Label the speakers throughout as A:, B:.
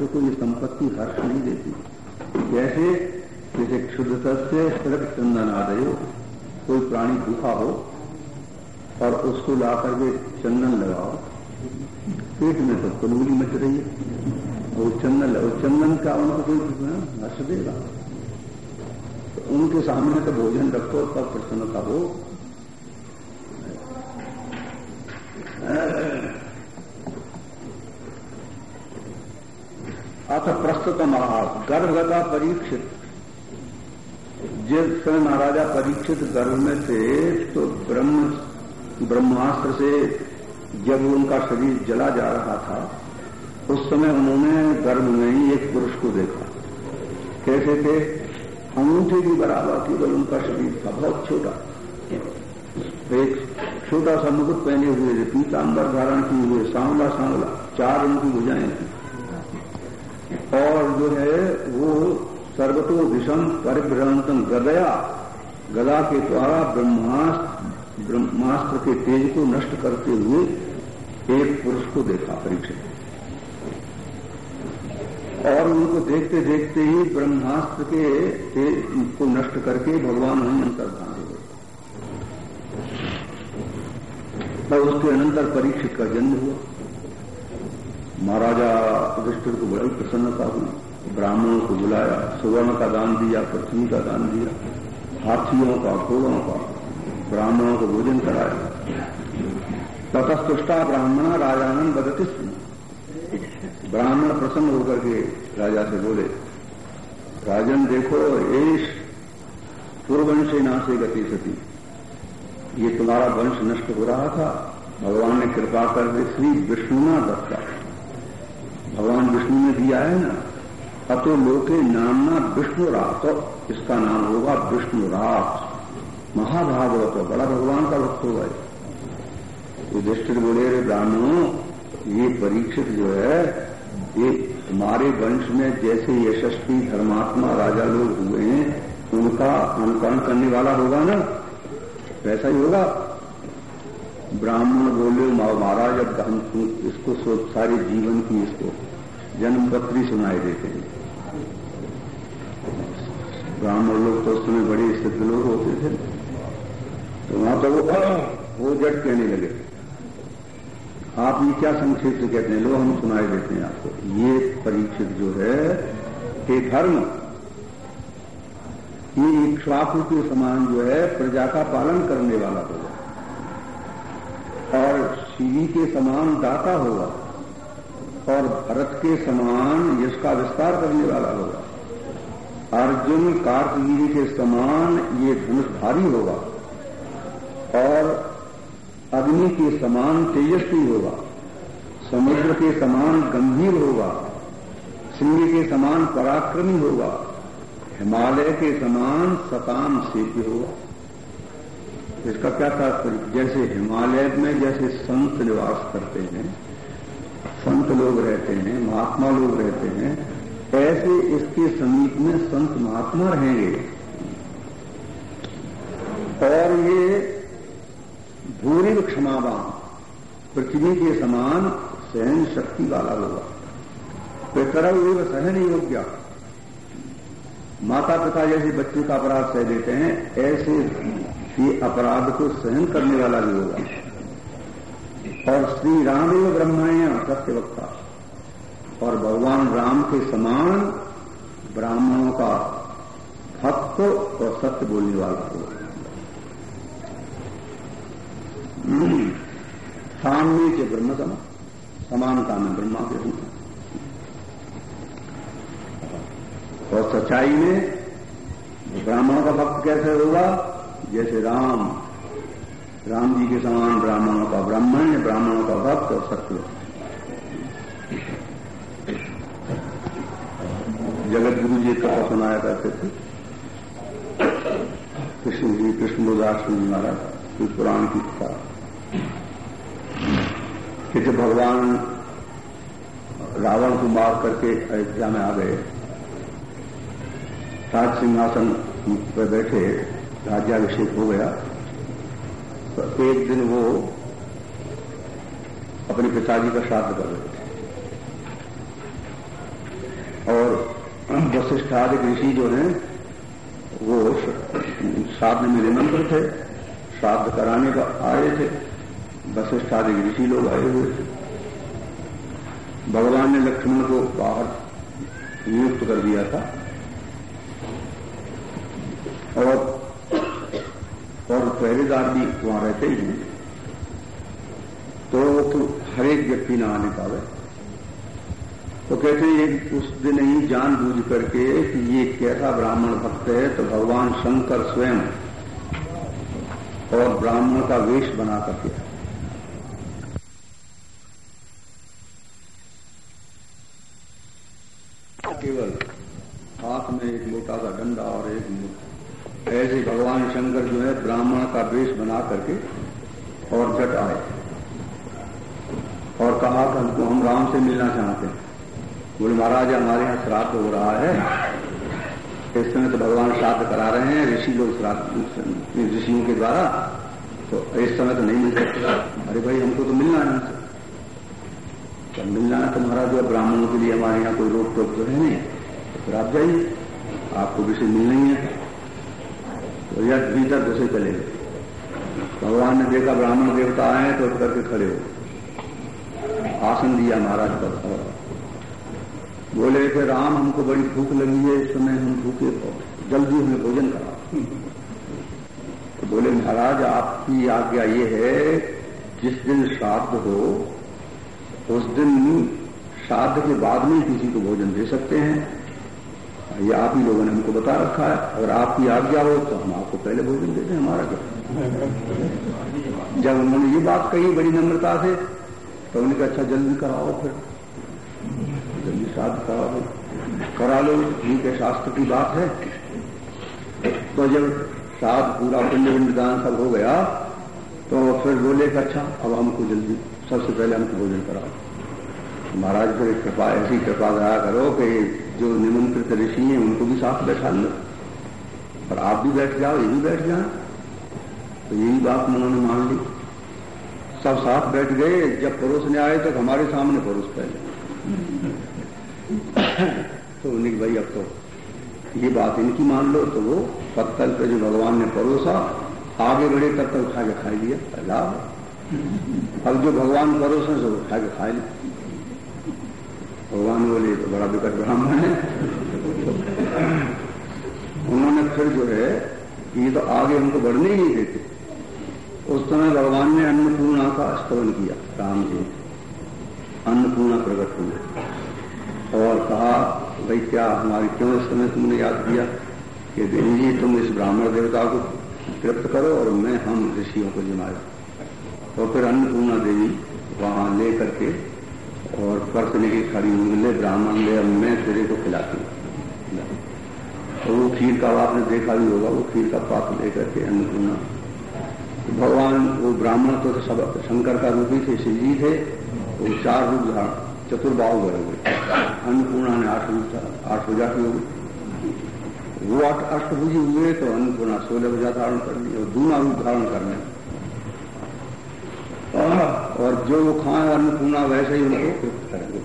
A: मनुष्य को ये संपत्ति हर्ष नहीं देती। कैसे जैसे क्षुद्र से सड़क चंदन आदयो कोई प्राणी भूखा हो और उसको ला करके चंदन लगाओ, पेट में तो कलूली मच रही है। वो चंदन लगाओ चंदन का उनको कोई हर्ष देगा। तो उनके सामने तो भोजन रखो, तब प्रसन्नता हो महाराज गर्भगता परीक्षित। जिस समय महाराजा परीक्षित गर्भ में थे तो ब्रह्म, ब्रह्मास्त्र से जब उनका शरीर जला जा रहा था, उस समय उन्होंने गर्भ में ही एक पुरुष को देखा। कैसे थे, अंगूठे की बराबर केवल उनका शरीर था, बहुत छोटा। एक छोटा सा मुकुट पहने हुए थे पीताम्बर धारण किए हुए, सांवला सांवला, चार उनकी भुजाएँ थी। जो है, वो सर्वतो विषम परिभ्रांतम गदया। गदा के द्वारा ब्रह्मास्त्र ब्रह्मास्त्र के तेज को नष्ट करते हुए एक पुरुष को देखा, परीक्षित। और उनको देखते देखते ही ब्रह्मास्त्र के तेज को नष्ट करके भगवान वहीं अंतर्धान हो और उसके अनंतर परीक्षित का जन्म हुआ। महाराजा युधिष्ठिर को बड़ी प्रसन्नता हुई। ब्राह्मणों को बुलाया, सुवर्ण का दान दिया पृथ्वी का दान दिया, हाथियों का, घोड़ों का, ब्राह्मणों को भोजन कराया। ततस्तुष्टा ब्राह्मणा राजानंद बदती ब्राह्मण प्रसन्न होकर के राजा से बोले, राजन देखो एश पूर्ववंशी नाशे गति सती। ये तुम्हारा वंश नष्ट हो रहा था। भगवान ने कृपा कर श्री विष्णुना दत्ता। भगवान विष्णु ने दिया है ना? अतो लोके नामना विष्णु रात इसका नाम होगा विष्णु रात महाभागवत, बड़ा भगवान का भक्त होगा युधिष्ठिर बोले रे ब्राह्मणों, ये परीक्षित जो है, ये हमारे वंश में जैसे यशस्वी धर्मात्मा राजा लोग हुए हैं, उनका अनुकरण करने वाला होगा ना? वैसा ही होगा? ब्राह्मण बोले महाराज, अब हम इसको सारे जीवन की इसको जन्म पत्री सुनाई देते हैं। ब्राह्मण लोग तो उस समय बड़े सिद्ध लोग होते थे। तो वहाँ तो वो वो जट कहने लगे, आप ये क्या संक्षिप्त कहते हैं? लोग हम सुनाई देते हैं आपको। ये परीक्षित जो है ये धर्म, ये इक्ष्वाकु के समान जो है, प्रजा का पालन करने वाला होगा। और शिवी के समान दाता होगा। और भरत के समान यश का विस्तार करने वाला होगा। अर्जुन कार्तवीर के समान ये धनुषधारी होगा और अग्नि के समान तेजस्वी होगा, समुद्र के समान गंभीर होगा सिंह के समान पराक्रमी होगा, हिमालय के समान सताम सेव्य होगा। इसका क्या तात्पर्य? जैसे हिमालय में जैसे संत निवास करते हैं, संत लोग रहते हैं, महात्मा लोग रहते हैं ऐसे इसके समीप में संत महात्मा रहेंगे? और ये भूरिव क्षमावान, पृथ्वी के समान सहन शक्ति वाला होगा। पितरव एवं सहन योग्य। माता पिता जैसे बच्चे का अपराध सह देते हैं, ऐसे ये अपराध को सहन करने वाला भी होगा। और श्री रामेव ब्रह्मण्य सत्य वक्ता और भगवान राम के समान ब्राह्मणों का भक्त और सत्य बोलने वाला हो। सामने के ब्रह्म सम समानता में ब्रह्मा के रूप और सच्चाई में ब्राह्मणों का भक्त कैसे होगा? जैसे राम। राम जी के समान ब्राह्मणों का ब्राह्मण ब्राह्मणों का भक्त और सत्य। जी कथा सुनाया करते थे। कृष्ण जी कृष्ण उदास जी महाराज पुराण की कथा। कि जब भगवान रावण को मार करके अयोध्या में आ गए, राज सिंहासन पर बैठे, राज्याभिषेक हो गया तो एक दिन वो अपने पिताजी का श्राद्ध कर रहे थे और वशिष्ठ आदि ऋषि जो हैं वो श्राद्ध में निमंत्रित थे श्राद्ध कराने का आए थे। वशिष्ठ आदि ऋषि लोग आए हुए थे। भगवान ने लक्ष्मण को बाहर नियुक्त कर दिया था। और और पहरेदार भी वहाँ रहते ही हैं। तो, हर एक व्यक्ति न आने पावे। तो कहते हैं उस दिन ही जान बूझ करके कि ये कैसा ब्राह्मण भक्त है तो भगवान शंकर स्वयं और ब्राह्मण का वेश बना करके केवल हाथ में एक मोटा सा डंडा और एक ऐसे भगवान शंकर जो है, ब्राह्मण का वेश बना करके और जट आए। और कहा कि हमको, हम राम से मिलना चाहते हैं। बोले महाराज, हमारे यहाँ श्राद्ध हो रहा है। इस समय तो भगवान श्राद्ध करा रहे हैं, ऋषि लोग श्राद्ध ऋषियों के द्वारा। तो इस समय तो नहीं मिल सकता। अरे भाई, हमको तो मिलना है हमसे। जब मिलना है तो महाराज ब्राह्मणों के लिए हमारे यहाँ कोई रोक टोक तो है नहीं। तो फिर आप जाइए। आपको विषय मिलना है तो यह भीतर दूसरे चले। गए भगवान ने देखा, ब्राह्मण देवता आए तो करके खड़े हो। आसन दिया महाराज पर बोले कि राम, हमको बड़ी भूख लगी है, इस समय हम भूखे बहुत जल्दी हमें भोजन करा तो बोले, महाराज, आपकी आज्ञा ये है, जिस दिन श्राद्ध हो, उस दिन श्राद्ध के बाद में किसी को भोजन दे सकते हैं। ये आप ही लोगों ने हमको बता रखा है। अगर आपकी आज्ञा हो तो हम आपको पहले भोजन देते हैं हमारा क्या जब उन्होंने ये बात कही, बड़ी नम्रता से तो उन्होंने कहा अच्छा जल्दी कराओ फिर। श्राद्ध करा लो करा लो ठीक है शास्त्र की बात है। तो जब श्राद्ध पूरा पिंड विधान सब हो गया तो फिर बोले कि अच्छा अब हमको जल्दी, सबसे पहले हमको भोजन कराओ। महाराज, फिर कृपा, ऐसी कृपा दया करो कि जो निमंत्रित ऋषि हैं, उनको भी साथ बैठा लो। और आप भी बैठ जाओ, ये भी बैठ जाए तो यही बात उन्होंने मान ली। सब साथ बैठ गए, जब पड़ोस ने आए तो हमारे सामने पड़ोस पहले। तो उन्हें भाई, अब तो ये बात इनकी मान लो। तो वो पत्तल पे जो भगवान ने परोसा, आगे बढ़े, तब तक उठा के खा लिया लाभ। अब जो भगवान परोसा सो उठा के खा लिया भगवान बोले तो बड़ा विकट ब्राह्मण है। उन्होंने फिर जो है, ये तो आगे हमको बढ़ने ही नहीं देते। उस समय भगवान ने अन्नपूर्णा का स्तवन किया, राम जी। अन्नपूर्णा प्रकट हुए और कहा, भाई, क्या हमारी क्यों इस समय तुमने याद किया कि देवी जी, तुम इस ब्राह्मण देवता को तृप्त करो और मैं हम ऋषियों को जिमाया? तो फिर अन्नपूर्णा देवी वहाँ ले करके और पर्स लेके खड़ी हुई, ले ब्राह्मण, ले, अब मैं तेरे को खिलाती हूँ। तो वो खीर का आपने देखा भी होगा, वो खीर का पाप लेकर के अन्नपूर्णा तो भगवान, वो ब्राह्मण तो सब शंकर का रूप ही थे शिव जी थे, वो चार रूप धारण चतुर्बाहु बने हुए अन्नपूर्णा ने आठ रूप आठ भुजा की हो वो आठ अष्टभुजी हुए तो अन्नपूर्णा सोलह भुजा धारण कर ली और दूना रूप धारण करने और जो वो खाए अन्नपूर्णा, वैसे ही उनको तृप्त करेंगे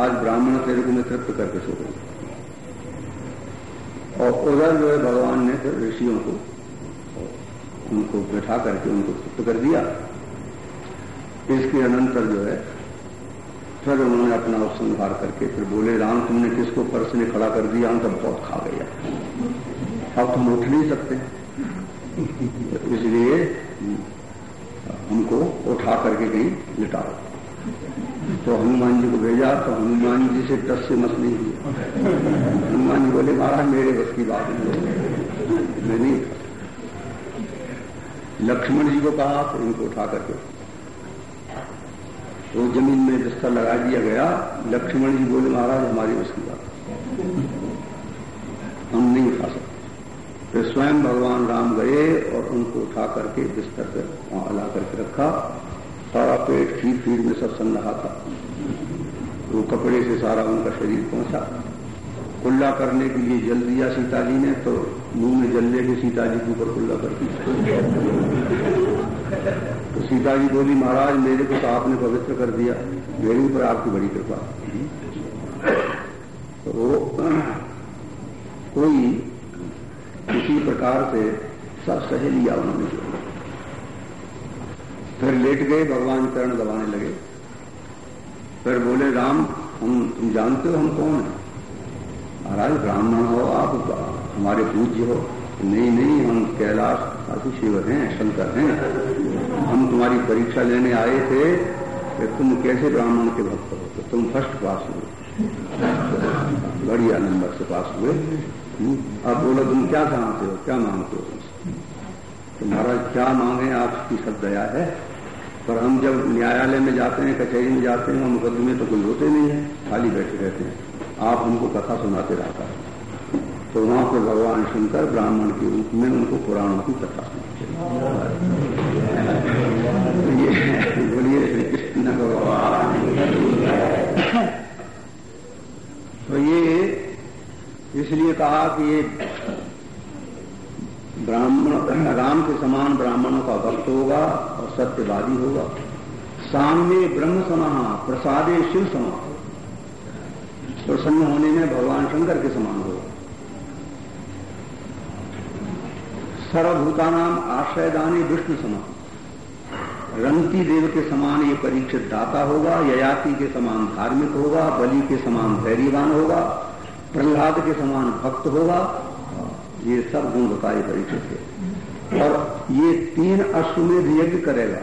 A: आज ब्राह्मण के रूप में तृप्त करके सो गए और उधर जो है भगवान ने फिर ऋषियों को उनको बैठा करके उनको तृप्त कर दिया। इसके अनंतर जो है फिर उन्होंने अपना उपसंहार करके फिर बोले, राम, तुमने किसको पर्स ने खड़ा कर दिया? हम तो बहुत खा गया अब तुम उठ नहीं सकते। इसलिए हमको उठा करके कहीं लिटाओ। तो हनुमान जी को भेजा तो हनुमान जी से दस से मछली हुई। हनुमान जी बोले, महाराज, मेरे बस की बात नहीं मैं नहीं लक्ष्मण जी को कहा तो इनको उठा करके तो ज़मीन में बिस्तर लगा दिया गया, लक्ष्मण जी बोले, महाराज, हमारी उसकी बात हम नहीं उठा सकते। फिर स्वयं भगवान राम गए और उनको उठा करके बिस्तर पर वहाँ ला करके रखा। सारा पेट खीर खीर में सब सन रहा था। वो कपड़े से सारा उनका शरीर पहुँचा। कुल्ला करने के लिए जल दिया सीता जी ने तो मुँह में जल लेके सीता जी के ऊपर खुल्ला कर दिया तो सीता जी बोली, महाराज, मेरे को तो आपने पवित्र कर दिया। मेरे ऊपर आपकी बड़ी कृपा तो को कोई किसी प्रकार से सब सह लिया उन्होंने जो फिर लेट गए, भगवान चरण दबाने लगे। फिर बोले, राम, हम, तुम जानते हो हम कौन है? महाराज, ब्राह्मण हो आप हमारे पूज्य हो। नहीं नहीं, हम कैलाश काशी शिवर हैं, शंकर हैं। हम तुम्हारी परीक्षा लेने आए थे कि तुम कैसे ब्राह्मण के भक्त हो? तो तुम फ़र्स्ट पास हुए। बढ़िया नंबर से पास हुए। अब बोलो, तुम क्या चाहते हो? क्या मांगते हो तो महाराज, क्या मांगे आपकी सब दया है? पर हम जब न्यायालय में जाते हैं, कचहरी में जाते हैं मुकदमे तो कोई होते नहीं है। खाली बैठे रहते हैं। आप हमको कथा सुनाते रहता है। तो वहाँ पर भगवान शंकर ब्राह्मण के रूप में उनको पुराणों की कथा बोलिए श्री कृष्ण भगवान। तो ये इसलिए कहा कि ये ब्राह्मण, राम के समान ब्राह्मणों का भक्त होगा और सत्यवादी होगा। सामने ब्रह्म समाह, प्रसादे शिव समाह। प्रसन्न होने में भगवान शंकर के समान। होगा सर्वभूता नाम आश्रयदानी विष्णु समान रंगती देव के समान ये परीक्षित दाता होगा, ययाति के समान धार्मिक होगा, बलि के समान धैर्यवान होगा, प्रहलाद के समान भक्त होगा, ये सब गुण बताए परीक्षित के और ये तीन अश्वमेध यज्ञ करेगा,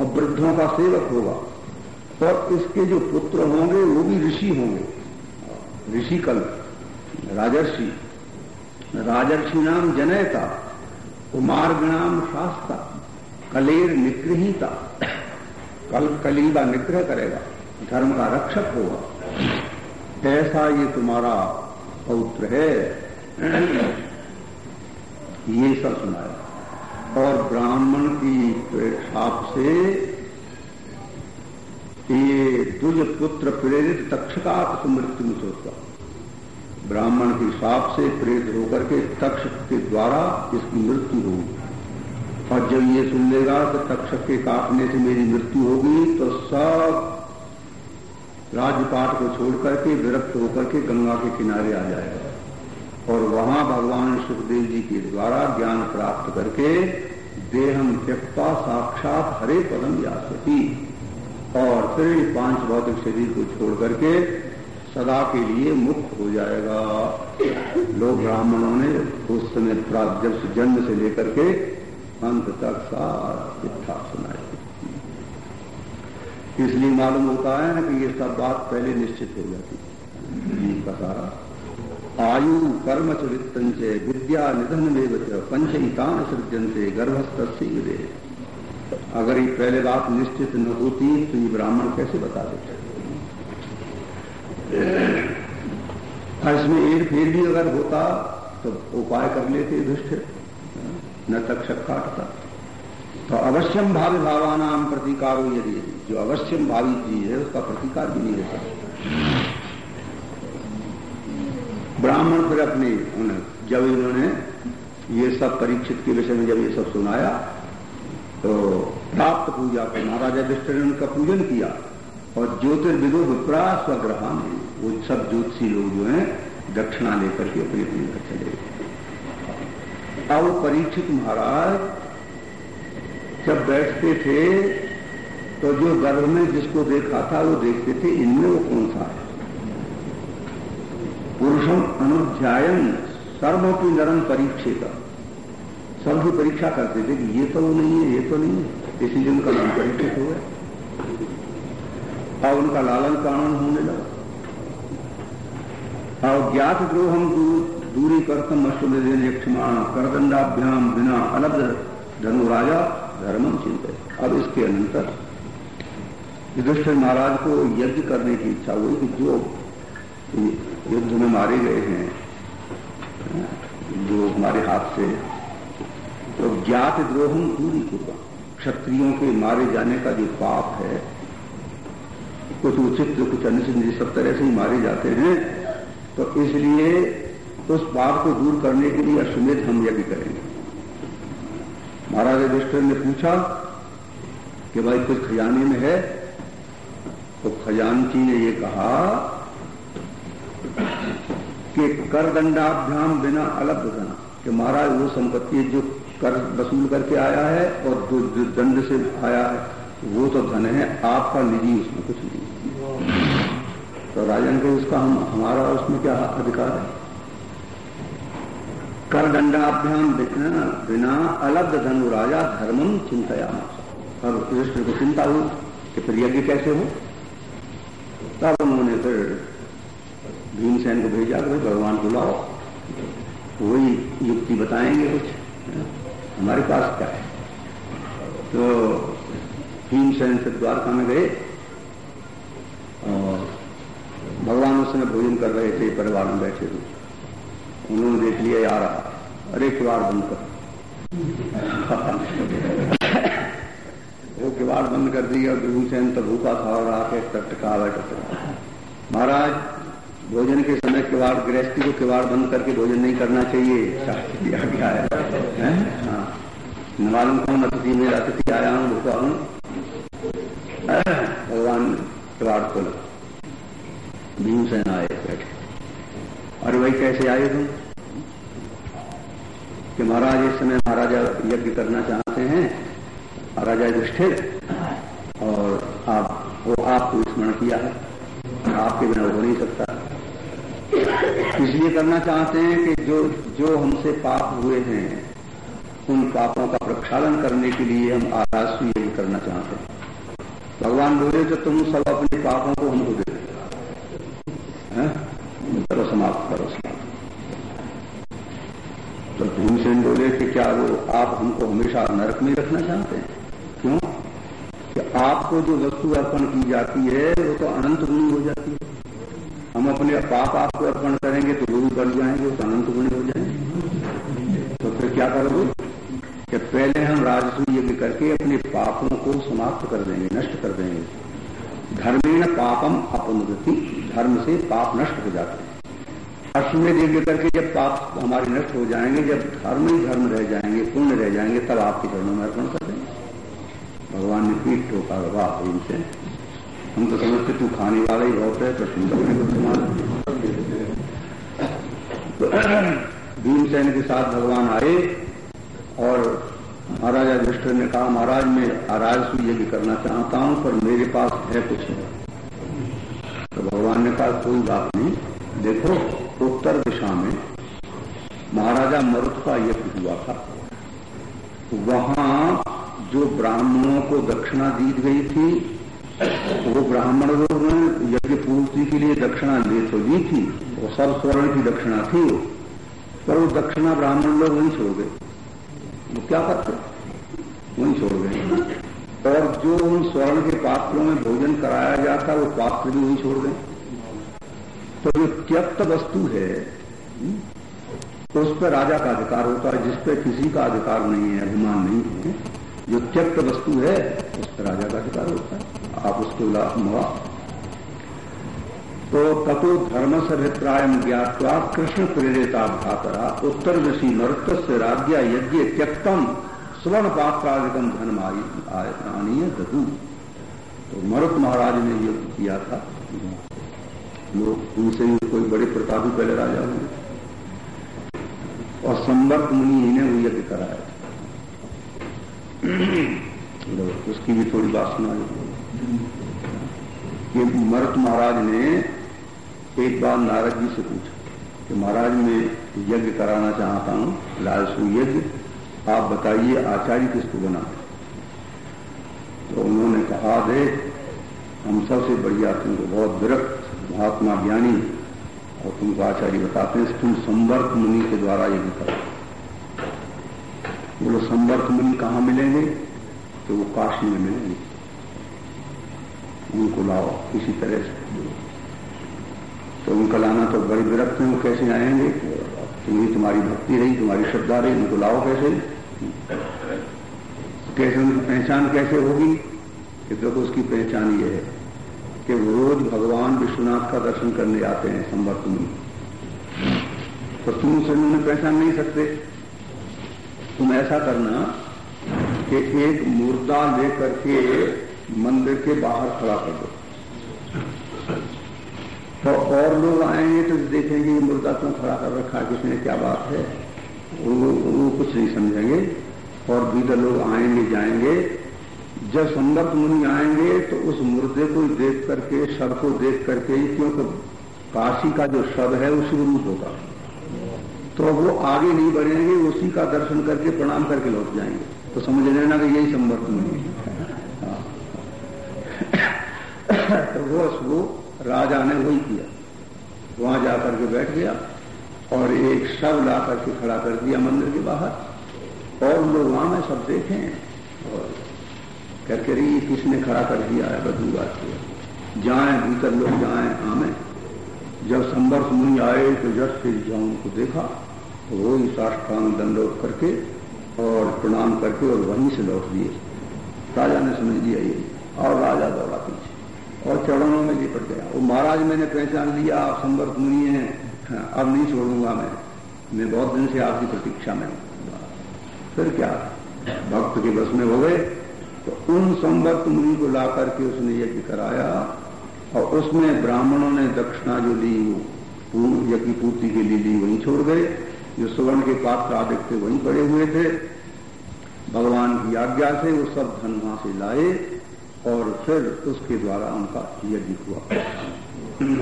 A: और वृद्धों का सेवक होगा, और इसके जो पुत्र होंगे, वो भी ऋषि होंगे। ऋषि कल राजर्षि राजर्षि नाम जनयता कुमारगणाम शास्ता, कलेर निग्रहिता। कल कलीबा निग्रह करेगा, धर्म का रक्षक होगा। ऐसा ये तुम्हारा पौत्र है, ये सब सुनाया। और ब्राह्मण की छाप से ये दुज पुत्र प्रेरित तक्षका मृत्यु सोचता ब्राह्मण की साप से प्रेरित होकर के तक्ष के द्वारा इसकी मृत्यु होगी। और जब ये सुन लेगा कि तक्षक के काटने से मेरी मृत्यु होगी तो सब राजपाट को छोड़ करके विरक्त होकर के गंगा के किनारे आ जाएगा। और वहाँ भगवान सुखदेव जी के द्वारा ज्ञान प्राप्त करके देहम त्यक्ता साक्षात हरे पदम यासती और फिर पाँच भौतिक शरीर को छोड़ करके सदा के लिए मुक्त हो जाएगा। लोग ब्राह्मणों ने उस समय जब जन्म से लेकर के अंत तक सारा सुनाई इसलिए मालूम होता है ना कि ये सब बात पहले निश्चित हो जाती जीव का सारा आयु कर्म च वित्तन से विद्या निधन में पंचहितान सृजन से गर्भस्थ अगर ये पहले बात निश्चित न होती तो ये ब्राह्मण कैसे बता देते? इसमें एक फेर भी अगर होता तो उपाय कर लेते दुष्ट। न तक्षक काटता। तो अवश्यम भावी भावानाम प्रतिकारो यदि, जो अवश्यम भावी चीज़ है, उसका प्रतिकार भी नहीं रहता। ब्राह्मण फिर अपने जब इन्होंने ये सब परीक्षित के विषय में जब ये सब सुनाया तो प्राप्त पूजा को, महाराजा दृष्टि ने उनका पूजन किया, और ज्योतिर्विदो विप्रा स्वग्रहा में वो सब ज्योतिषी लोग जो हैं, दक्षिणा लेकर के अपने अपने घर चले गए। अब परीक्षित महाराज, जब बैठते थे तो जो गर्भ में जिसको देखा था, वो देखते थे, इनमें वो कौन सा है? पुरुषम अनुध्यायन सर्वोपी नरम परीक्षित। सब भी परीक्षा करते थे कि ये तो वो नहीं है, ये तो नहीं है। इसी दिन का नाम परीक्षित हो गया। और उनका लालन पालन होने लगा। और ज्ञात द्रोहम दूरी कर्तम अश्वमेधेन यक्षमाण करदंडाभ्याम बिना अलब्ध धनु राजा धर्मम चिंतित अब इसके अनंतर युधिष्ठिर महाराज को यज्ञ करने की इच्छा हुई कि जो युद्ध में मारे गए हैं, जो हमारे हाथ से तो ज्ञात द्रोहम दूरी पूर्वा क्षत्रियों के मारे जाने का जो पाप है, कुछ उचित, कुछ अनुचित सब तरह से ही मारे जाते हैं तो इसलिए उस पाप को दूर करने के लिए अश्वमेध हम यज्ञ करेंगे। महाराज युधिष्ठिर ने पूछा कि भाई कुछ खजाने में है? तो खजानची ने ये कहा कि कर दंडाभ्याम बिना अलग धना कि महाराज वो संपत्ति जो कर वसूल करके आया है और जो दंड से आया है, वो तो धन है, आपका निजी उसमें कुछ नहीं तो राजन के उसका हम, हमारा उसमें क्या अधिकार है? कर दंडाभ्याम बिना अलग धनु राजा धर्मम चिंतया और युष्ण को चिंता हुई कि फिर यज्ञ कैसे हो? तब उन्होंने फिर भीमसेन को भेजा कि भगवान को लाओ। वही युक्ति बताएँगे कुछ हमारे पास क्या है? तो भीमसेन से द्वारका में गए और भगवान उस समय भोजन कर रहे थे, परिवार में बैठे हुए। उन्होंने देख लिया यार अरे, किवाड़ बंद कर। वो किवाड़ बंद कर दिया भीमसेन तो भूखा था और आके टटका बैठा महाराज, भोजन के समय किवाड़, गृहस्थी को किवाड़ बंद करके भोजन नहीं करना चाहिए। दिया गया हाँ? मालूम कौन अतिथि मेरा अतिथि आया हूँ भूखा हूँ। भगवान किवाड़ खोला। भीमसेन आए बैठे अरे भाई, कैसे आए तुम? कि महाराज, इस समय महाराजा यज्ञ करना चाहते हैं। महाराजा युधिष्ठिर, और आप, वो आपको स्मरण किया है। आपके बिना हो नहीं सकता। इसलिए करना चाहते हैं कि जो जो हमसे पाप हुए हैं, उन पापों का प्रक्षालन करने के लिए हम यज्ञ करना चाहते हैं। भगवान बोले तो तुम सब अपने पापों को हमको दे करो समाप्त करो समाप्त तो भीमसेन बोले कि क्या वो आप हमको हमेशा नरक में रखना चाहते हैं? क्यों? कि आपको जो वस्तु अर्पण की जाती है, वो तो अनंत गुणी हो जाती है। हम अपने पाप आपको अर्पण करेंगे तो गुरु बढ़ जाएँगे तो अनंत गुणी हो जाएँगे। तो फिर क्या करोगे? कि पहले हम राजस्व यज्ञ करके अपने पापों को समाप्त कर देंगे, नष्ट कर देंगे। धर्मेण पापम अपनुगति धर्म से पाप नष्ट हो जाते हैं। अश्वमेध यज्ञ करके जब पाप हमारे नष्ट हो जाएँगे, जब धर्म ही धर्म रह जाएँगे, पुण्य रह जाएँगे, तब आपके चरणों में अर्पण कर देंगे। भगवान ने पीठ ठोका वाह इनसे। हम तो समझते तू खाने वाला ही बहुत है तो तुम करने को समान तो भीमसेन के साथ भगवान आए और महाराजा युष्ठ ने कहा, महाराज, मैं आराजसु यज्ञ करना चाहता हूँ, पर मेरे पास है कुछ तो भगवान ने कहा, कोई बात नहीं, देखो। उत्तर दिशा में महाराजा मरुत का यज्ञ हुआ था। वहाँ जो ब्राह्मणों को दक्षिणा दी गई थी, वो ब्राह्मण लोग यज्ञ पूर्ति के लिए दक्षिणा ले तो ली थी वो सब स्वर्ण की दक्षिणा थी वो। पर वो दक्षिणा ब्राह्मण लोग वहीं छोड़ गए। वो क्या करते? वहीं छोड़ गए। और जो उन स्वर्ण के पात्रों में भोजन कराया जाता वो पात्र भी वहीं छोड़ गए। तो जो त्यक्त वस्तु है तो उस पर राजा का अधिकार होता है, जिस पर किसी का अधिकार नहीं है, अभिमान नहीं है। जो त्यक्त वस्तु है, उस पर राजा का अधिकार होता है। आप उसके मुआ तो ततो धर्म सभिप्राय ज्ञातवा कृष्ण प्रेरिता भातरा। उत्तर दिशी मरुत से राज्ञा यज्ञ त्यक्तम स्वर्ण पात्राधिकम धन आनीय दधु। तो मरुत महाराज ने युद्ध किया था। लोग उनसे कोई बड़े प्रतापी पहले राजा हुए। और संवर्त मुनि ने वो यज्ञ कराया उसकी भी थोड़ी बात सुना कि मरत महाराज ने एक बार नारद जी से पूछा कि महाराज, मैं यज्ञ कराना चाहता हूँ लालसु यज्ञ, आप बताइए आचार्य किसको बना तो उन्होंने कहा दे हम सबसे बढ़िया तुमको बहुत विरक्त महात्मा ज्ञानी और तुमको आचार्य बताते हैं, तुम संवर्त मुनि के द्वारा यज्ञ करो बोलो, संवर्त मुनि कहाँ मिलेंगे? तो वो काशी में मिलेंगे। उनको लाओ किसी तरह से तो उनका लाना तो बड़ी विरक्त में वो कैसे आएँगे? तुम्हें तुम्हारी भक्ति रही, तुम्हारी श्रद्धा रही, उनको लाओ कैसे? कैसे उनकी पहचान कैसे होगी? कि देखो उसकी पहचान ये है। कि रोज भगवान विश्वनाथ का दर्शन करने आते हैं संवर्त में। तो तुम उसे उन्हें पहचान नहीं सकते। तुम ऐसा करना कि एक मुर्दा लेकर के मंदिर के बाहर खड़ा कर दो। तो और लोग आएँगे तो देखेंगे मुर्दा क्यों खड़ा कर रखा है किसने क्या बात है? वो, वो कुछ नहीं समझेंगे। और भीतर लोग आएँगे जाएँगे। जब संवर्त मुनि आएँगे तो उस मुर्दे को देख करके, शव को देख करके ही क्योंकि काशी का जो शव है वो शिवरूप होगा। तो वो आगे नहीं बढ़ेंगे, उसी का दर्शन करके, प्रणाम करके लौट जाएँगे। तो समझ लेना कि यही संवर्त मुनि है। तो वो वो राजा ने वही किया। वहाँ जाकर के बैठ गया और एक शव ला करके खड़ा कर दिया मंदिर के बाहर। और लोग वहाँ में सब देखे। और करके रही किसने खड़ा कर दिया है? बदू बात किया? जाए भीतर लोग जाए आमे। जब संवर्ष मुनि आए तो जट से जहाँ उनको देखा तो वो ही साष्टांग दंडोत करके और प्रणाम करके और वहीं से लौट दिए राजा ने समझ लिया ये और राजा दौड़ा पीछे और चरणों में लिपट गया। वो महाराज मैंने पहचान लिया आप संवर्त मुनि है। हाँ, अब नहीं छोड़ूँगा मैं। मैं बहुत दिन से आपकी प्रतीक्षा में हूँ फिर क्या? भक्त के बस में हो गए। तो उन संवर्त मुनि को ला करके उसने यज्ञ कराया और उसमें ब्राह्मणों ने दक्षिणा जो ली, वो यज्ञ पूर्ति के लिए ली, वहीं छोड़ गए। जो सुवर्ण के पात्र आदि थे वहीं पड़े हुए थे। भगवान की आज्ञा से वो सब धन वहाँ से लाए और फिर उसके द्वारा उनका यज्ञ हुआ।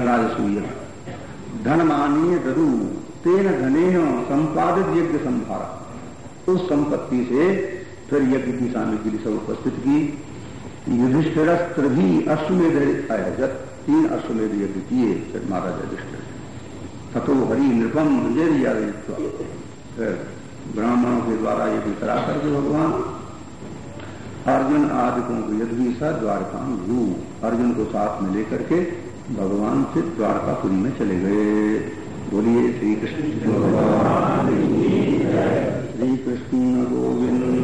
A: राजस्व यज्ञ धनमानीय ददू, तेन धने संपादित यज्ञ संभारा उस संपत्ति से फिर यज्ञ की सामग्री सब उपस्थित की। युधिष्ठिरस्त्र भी अश्वमेध आयोजत तीन अश्वमेध यज्ञ किए फिर महाराज युधिष्ठिर। तथो हरि नृपम फिर ब्राह्मणों के द्वारा यज्ञ करा करके भगवान। अर्जुन आदिकों को यदि सा द्वारका भू अर्जुन को साथ में लेकर के भगवान से द्वारकापुरी में चले गए। बोलिए श्री कृष्ण श्री कृष्ण गोविंद।